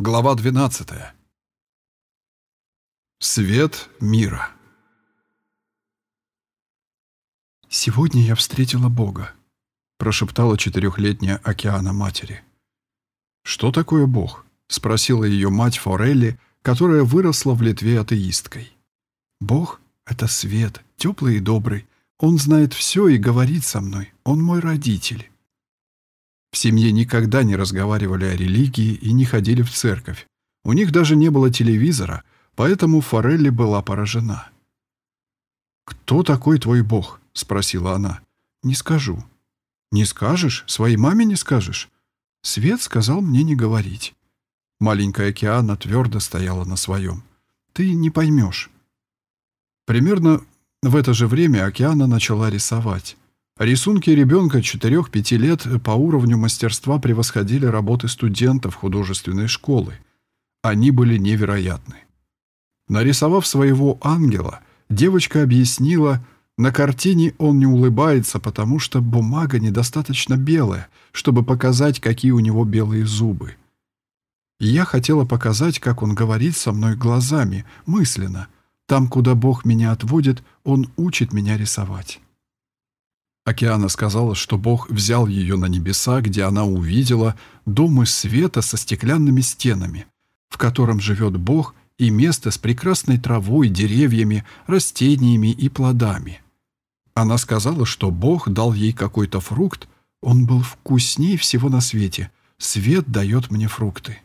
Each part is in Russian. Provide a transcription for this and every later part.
Глава 12. Свет мира. «Сегодня я встретила Бога», — прошептала четырехлетняя Океана матери. «Что такое Бог?» — спросила ее мать Форелли, которая выросла в Литве атеисткой. «Бог — это свет, теплый и добрый. Он знает все и говорит со мной. Он мой родитель». В семье никогда не разговаривали о религии и не ходили в церковь. У них даже не было телевизора, поэтому Форелли была поражена. «Кто такой твой бог?» — спросила она. «Не скажу». «Не скажешь? Своей маме не скажешь?» Свет сказал мне не говорить. Маленькая Океана твердо стояла на своем. «Ты не поймешь». Примерно в это же время Океана начала рисовать. Рисунки ребенка 4-5 лет по уровню мастерства превосходили работы студентов художественной школы. Они были невероятны. Нарисовав своего ангела, девочка объяснила, на картине он не улыбается, потому что бумага недостаточно белая, чтобы показать, какие у него белые зубы. Я хотела показать, как он говорит со мной глазами, мысленно. Там, куда Бог меня отводит, он учит меня рисовать. Океана сказала, что Бог взял ее на небеса, где она увидела дом из света со стеклянными стенами, в котором живет Бог, и место с прекрасной травой, деревьями, растениями и плодами. Она сказала, что Бог дал ей какой-то фрукт, он был вкуснее всего на свете. Свет дает мне фрукты.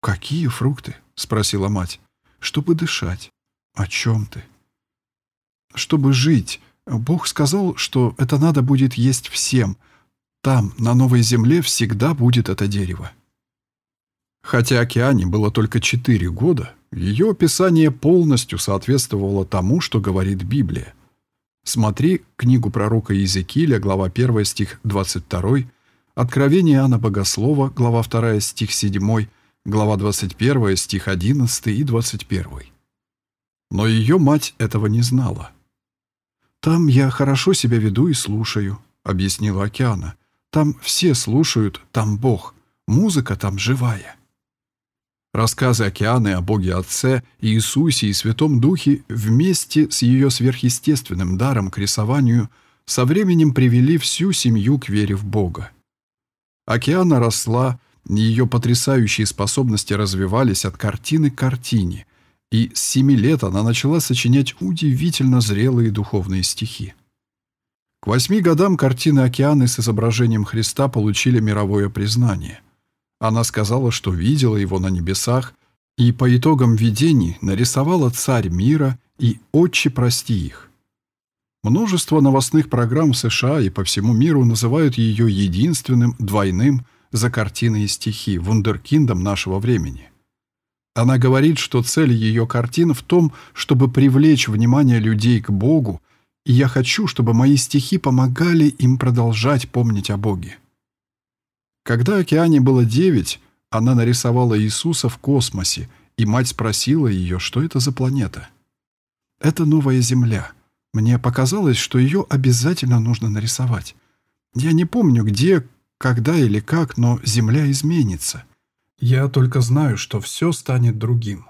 «Какие фрукты?» — спросила мать. «Чтобы дышать». «О чем ты?» «Чтобы жить». Бог сказал, что это надо будет есть всем. Там, на новой земле, всегда будет это дерево. Хотя Океане было только четыре года, ее описание полностью соответствовало тому, что говорит Библия. Смотри книгу пророка Иезекииля, глава 1, стих 22, Откровение Иоанна Богослова, глава 2, стих 7, глава 21, стих 11 и 21. Но ее мать этого не знала. «Там я хорошо себя веду и слушаю», — объяснила Океана. «Там все слушают, там Бог. Музыка там живая». Рассказы Океаны о Боге Отце, Иисусе и Святом Духе вместе с ее сверхъестественным даром к рисованию со временем привели всю семью к вере в Бога. Океана росла, ее потрясающие способности развивались от картины к картине — и с семи лет она начала сочинять удивительно зрелые духовные стихи. К восьми годам картины «Океаны» с изображением Христа получили мировое признание. Она сказала, что видела его на небесах, и по итогам видений нарисовала «Царь мира» и «Отче, прости их». Множество новостных программ США и по всему миру называют ее единственным, двойным за картины и стихи, вундеркиндом нашего времени – она говорит, что цель ее картин в том, чтобы привлечь внимание людей к Богу, и я хочу, чтобы мои стихи помогали им продолжать помнить о Боге. Когда Океане было девять, она нарисовала Иисуса в космосе, и мать спросила ее, что это за планета. «Это новая Земля. Мне показалось, что ее обязательно нужно нарисовать. Я не помню, где, когда или как, но Земля изменится. Я только знаю, что все станет другим.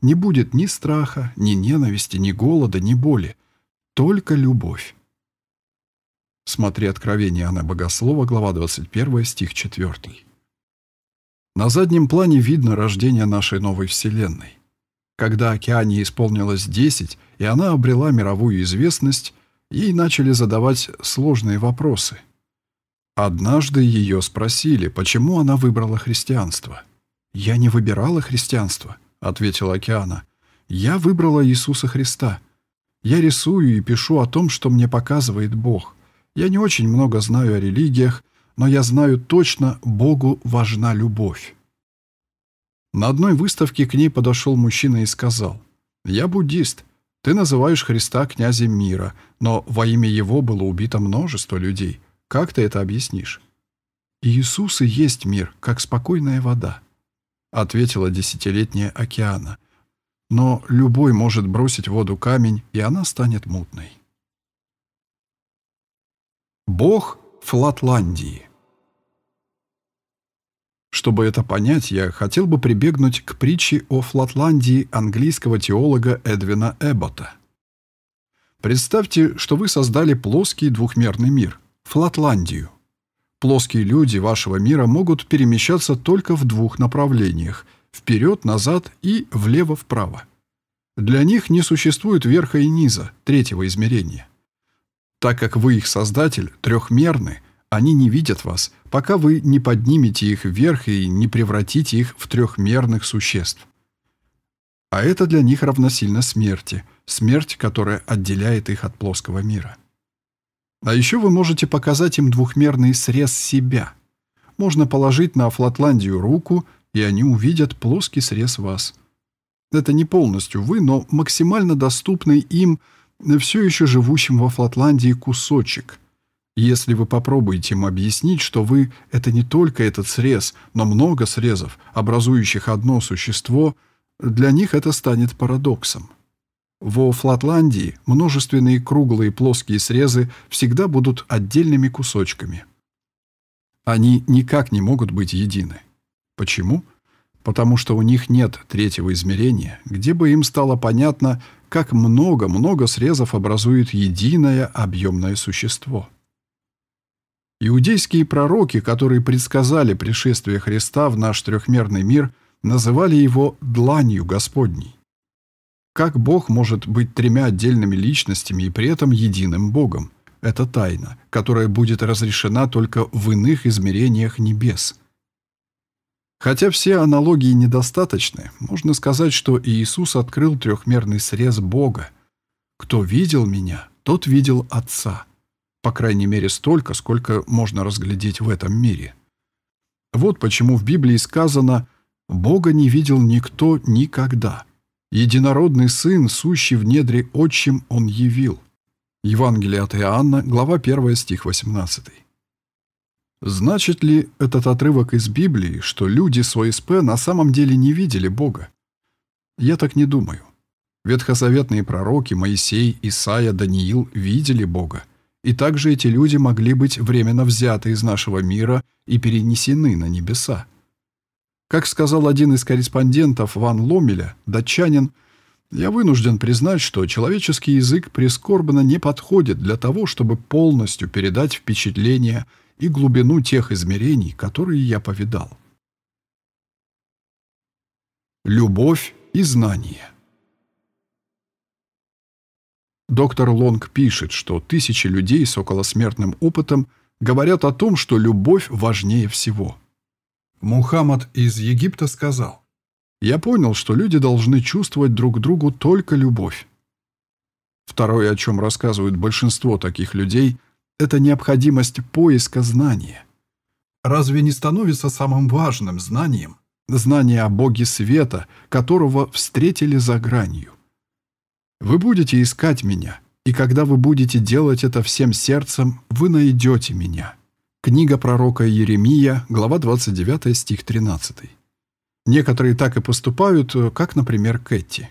Не будет ни страха, ни ненависти, ни голода, ни боли. Только любовь. Смотри Откровение Анны Богослова, глава 21, стих 4. На заднем плане видно рождение нашей новой Вселенной. Когда Океане исполнилось 10, и она обрела мировую известность, ей начали задавать сложные вопросы – Однажды ее спросили, почему она выбрала христианство. «Я не выбирала христианство», — ответила Океана. «Я выбрала Иисуса Христа. Я рисую и пишу о том, что мне показывает Бог. Я не очень много знаю о религиях, но я знаю точно, Богу важна любовь». На одной выставке к ней подошел мужчина и сказал, «Я буддист. Ты называешь Христа князем мира, но во имя Его было убито множество людей. Как ты это объяснишь? Иисус и есть мир, как спокойная вода, ответила десятилетняя Океана. Но любой может бросить в воду камень, и она станет мутной. Бог Флатландии Чтобы это понять, я хотел бы прибегнуть к притче о Флатландии английского теолога Эдвина Эббота. Представьте, что вы создали плоский двухмерный мир – Флатландию. Плоские люди вашего мира могут перемещаться только в двух направлениях – вперед, назад и влево-вправо. Для них не существует верха и низа, третьего измерения. Так как вы их создатель, трехмерны, они не видят вас, пока вы не поднимете их вверх и не превратите их в трехмерных существ. А это для них равносильно смерти, смерть, которая отделяет их от плоского мира. А еще вы можете показать им двухмерный срез себя. Можно положить на Флатландию руку, и они увидят плоский срез вас – это не полностью вы, но максимально доступный им, все еще живущим во Флотландии, кусочек. Если вы попробуете им объяснить, что вы — это не только этот срез, но много срезов, образующих одно существо, для них это станет парадоксом. Во Флотландии множественные круглые плоские срезы всегда будут отдельными кусочками. Они никак не могут быть едины. Почему? потому что у них нет третьего измерения, где бы им стало понятно, как много-много срезов образует единое объемное существо. Иудейские пророки, которые предсказали пришествие Христа в наш трехмерный мир, называли его «дланью Господней». Как Бог может быть тремя отдельными личностями и при этом единым Богом? Это тайна, которая будет разрешена только в иных измерениях небес – Хотя все аналогии недостаточны, можно сказать, что Иисус открыл трехмерный срез Бога. Кто видел меня, тот видел Отца. По крайней мере, столько, сколько можно разглядеть в этом мире. Вот почему в Библии сказано «Бога не видел никто никогда». Единородный Сын, сущий в недре Отчим, Он явил. Евангелие от Иоанна, глава 1, стих 18. Значит ли этот отрывок из Библии, что люди с ОСП на самом деле не видели Бога? Я так не думаю. Ветхозаветные пророки Моисей, Исаия, Даниил видели Бога. И также эти люди могли быть временно взяты из нашего мира и перенесены на небеса. Как сказал один из корреспондентов Ван Ломеля, датчанин, я вынужден признать, что человеческий язык прискорбно не подходит для того, чтобы полностью передать впечатление и глубину тех измерений, которые я повидал. Любовь и знание Доктор Лонг пишет, что тысячи людей с околосмертным опытом говорят о том, что любовь важнее всего. Мухаммад из Египта сказал, «Я понял, что люди должны чувствовать друг другу только любовь». Второе, о чем рассказывают большинство таких людей – это необходимость поиска знания. Разве не становится самым важным знанием знание о Боге Света, которого встретили за гранью? Вы будете искать меня, и когда вы будете делать это всем сердцем, вы найдете меня. Книга пророка Еремия, глава 29, стих 13. Некоторые так и поступают, как, например, Кэти.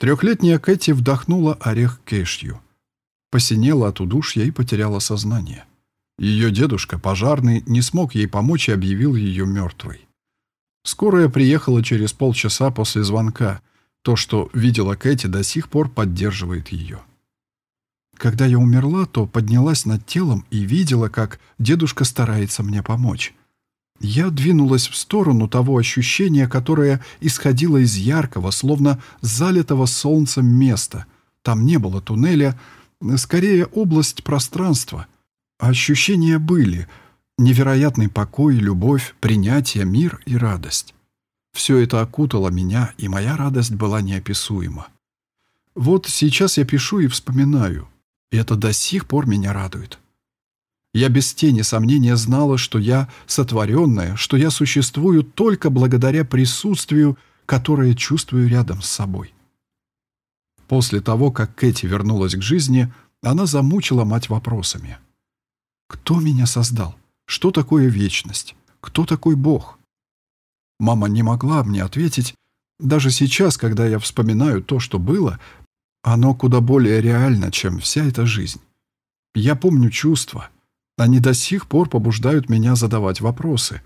Трехлетняя Кэти вдохнула орех кешью – посинела от удушья и потеряла сознание. Ее дедушка, пожарный, не смог ей помочь и объявил ее мертвой. Скорая приехала через полчаса после звонка. То, что видела Кэти, до сих пор поддерживает ее. Когда я умерла, то поднялась над телом и видела, как дедушка старается мне помочь. Я двинулась в сторону того ощущения, которое исходило из яркого, словно залитого солнцем места. Там не было туннеля, Скорее, область пространства. Ощущения были. Невероятный покой, любовь, принятие, мир и радость. Все это окутало меня, и моя радость была неописуема. Вот сейчас я пишу и вспоминаю, и это до сих пор меня радует. Я без тени сомнения знала, что я сотворенная, что я существую только благодаря присутствию, которое чувствую рядом с собой. После того, как Кэти вернулась к жизни, она замучила мать вопросами. «Кто меня создал? Что такое вечность? Кто такой Бог?» Мама не могла мне ответить. Даже сейчас, когда я вспоминаю то, что было, оно куда более реально, чем вся эта жизнь. Я помню чувства. Они до сих пор побуждают меня задавать вопросы.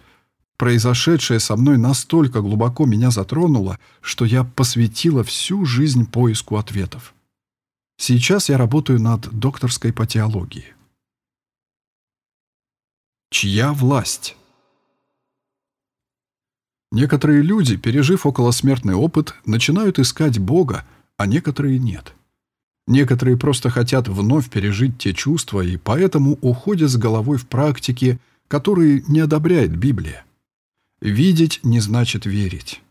произошедшее со мной настолько глубоко меня затронуло, что я посвятила всю жизнь поиску ответов. Сейчас я работаю над докторской по теологии. Чья власть? Некоторые люди, пережив околосмертный опыт, начинают искать Бога, а некоторые нет. Некоторые просто хотят вновь пережить те чувства и поэтому уходят с головой в практики, которые не одобряет Библия. Видеть не значит верить.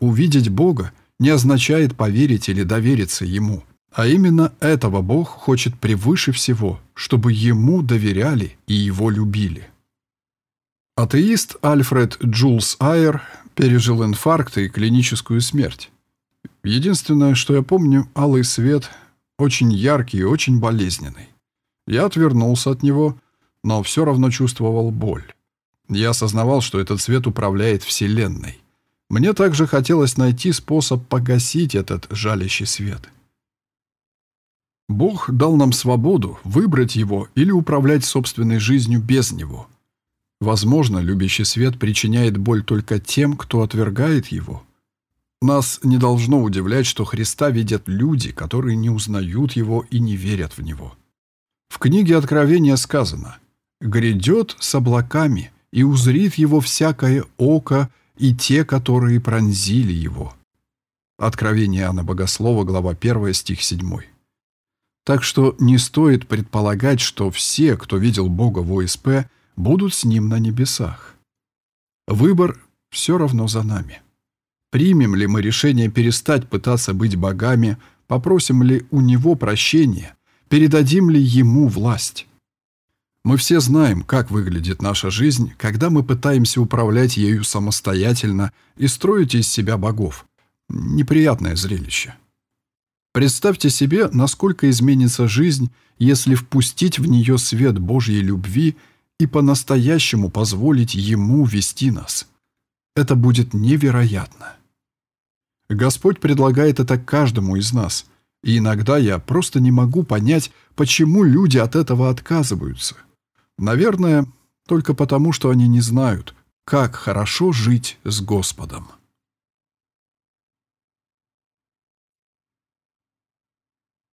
Увидеть Бога не означает поверить или довериться Ему. А именно этого Бог хочет превыше всего, чтобы Ему доверяли и Его любили. Атеист Альфред Джулс Айер пережил инфаркт и клиническую смерть. Единственное, что я помню, алый свет, очень яркий и очень болезненный. Я отвернулся от него, но все равно чувствовал боль. Я осознавал, что этот свет управляет Вселенной. Мне также хотелось найти способ погасить этот жалящий свет. Бог дал нам свободу выбрать его или управлять собственной жизнью без него. Возможно, любящий свет причиняет боль только тем, кто отвергает его. Нас не должно удивлять, что Христа видят люди, которые не узнают его и не верят в него. В книге Откровения сказано «Грядет с облаками, и узрит его всякое око, и те, которые пронзили его». Откровение Иоанна Богослова, глава 1, стих 7. Так что не стоит предполагать, что все, кто видел Бога в ОСП, будут с Ним на небесах. Выбор все равно за нами. Примем ли мы решение перестать пытаться быть богами, попросим ли у Него прощения, передадим ли Ему власть? Мы все знаем, как выглядит наша жизнь, когда мы пытаемся управлять ею самостоятельно и строить из себя богов. Неприятное зрелище. Представьте себе, насколько изменится жизнь, если впустить в нее свет Божьей любви и по-настоящему позволить Ему вести нас. Это будет невероятно. Господь предлагает это каждому из нас, и иногда я просто не могу понять, почему люди от этого отказываются. Наверное, только потому, что они не знают, как хорошо жить с Господом.